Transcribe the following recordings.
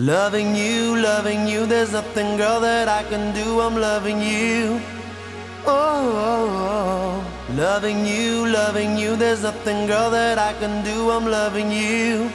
Loving you, loving you, there's nothing, girl, that I can do. I'm loving you. Oh, oh, oh. loving you, loving you, there's nothing, girl, that I can do. I'm loving you.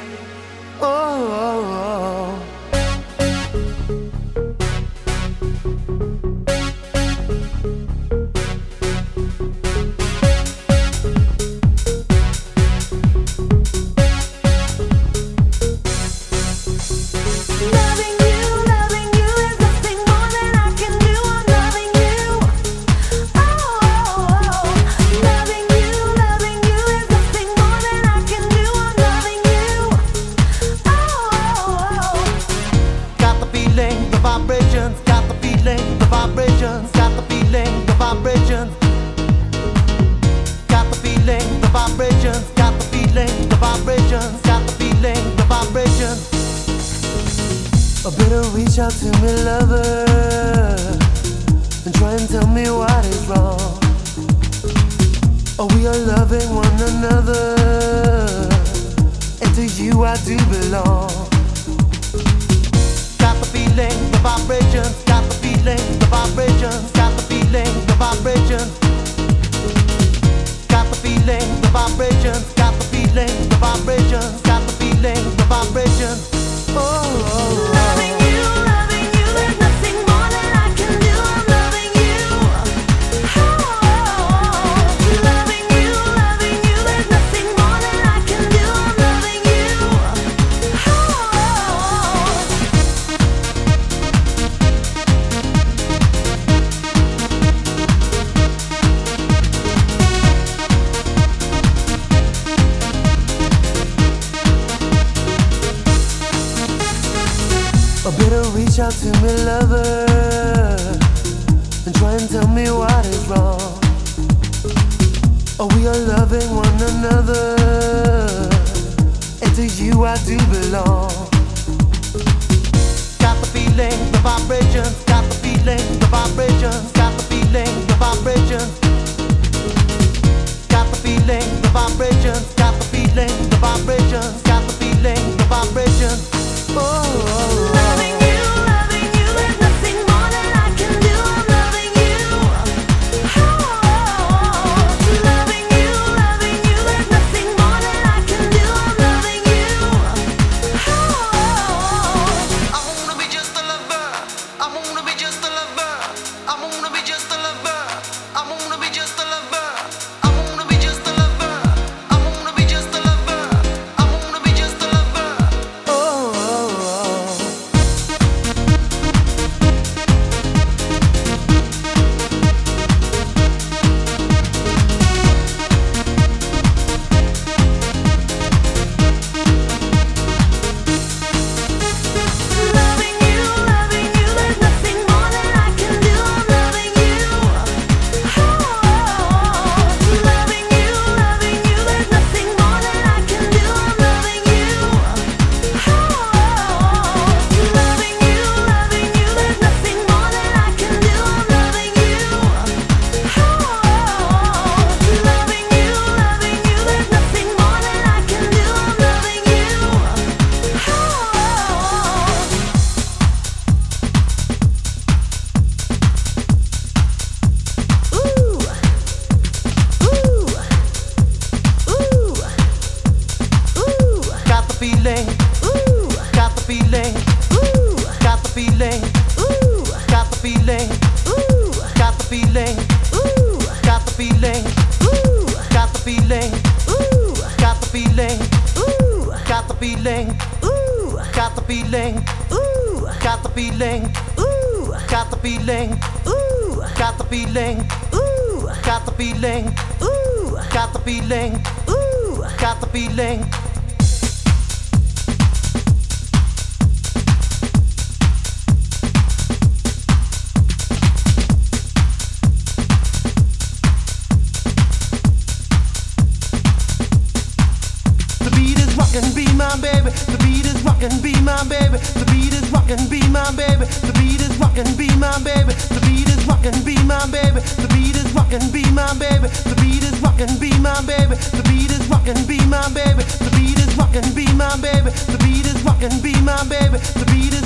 Vibrations, got the feeling, the vibrations, got the feeling, the vibrations. I better reach out to me, lover, and try and tell me what is wrong. Oh, we are loving one another, and to you I do belong. Got the feeling, the vibrations, got the feeling, the vibrations, I better reach out to me, lover, and try and tell me what is wrong. Oh, we are loving one another, and to you I do belong. Got the feeling, the vibrations, got the feeling, the vibrations, got the feeling, the vibrations. Got the feeling, the vibrations, got the feeling, the vibrations, got feeling, ooh, got the feeling, ooh, got the feeling, ooh, got the feeling, ooh, got the feeling, ooh, got the feeling, ooh, got the feeling, ooh, got the feeling, ooh, got the feeling, ooh, got the feeling, ooh, got the feeling, ooh, got the feeling, ooh, got the feeling, ooh. got the feeling. Rockin', be my baby. The beat is rockin', be my baby. The beat is rockin', be my baby. The beat is rockin', be my baby. The beat is rockin', be my baby. The beat is rockin', be my baby. The beat is rockin', be my baby. The beat is rockin', be my baby. The beat is rockin', be my baby. The beat is rockin', be my baby. The beat is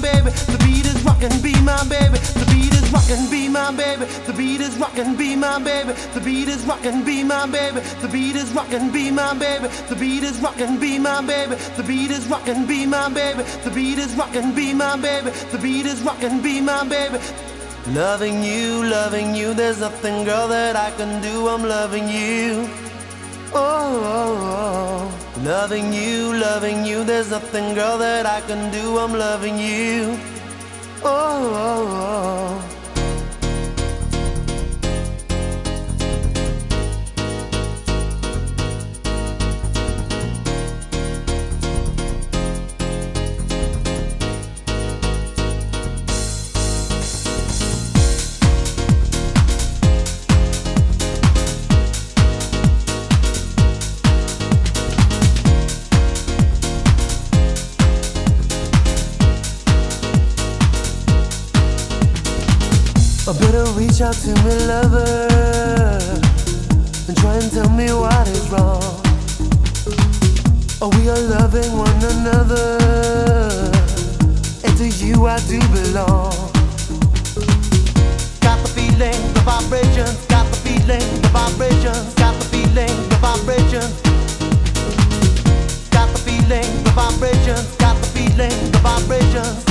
baby. The beat is rockin', be my baby. The beat is rockin', be my baby. The beat is rockin', be my baby. The beat is rockin', be my baby. The beat is rockin', be my baby. The beat is rockin', be my baby. The beat is rockin', be my baby. The beat is rockin', be my baby. The beat is rockin', be my baby. Loving you, loving you, there's nothing, girl, that I can do. I'm loving you. Oh, oh, oh. Loving you, loving you, there's nothing, girl, that I can do. I'm loving you. Oh, oh, oh. I better reach out to my lover and try and tell me what is wrong. Oh, we are loving one another, and to you I do belong. Got the feeling, the vibrations, got the feeling, the vibrations, got the feeling, the vibrations. Got the feeling, the vibrations, got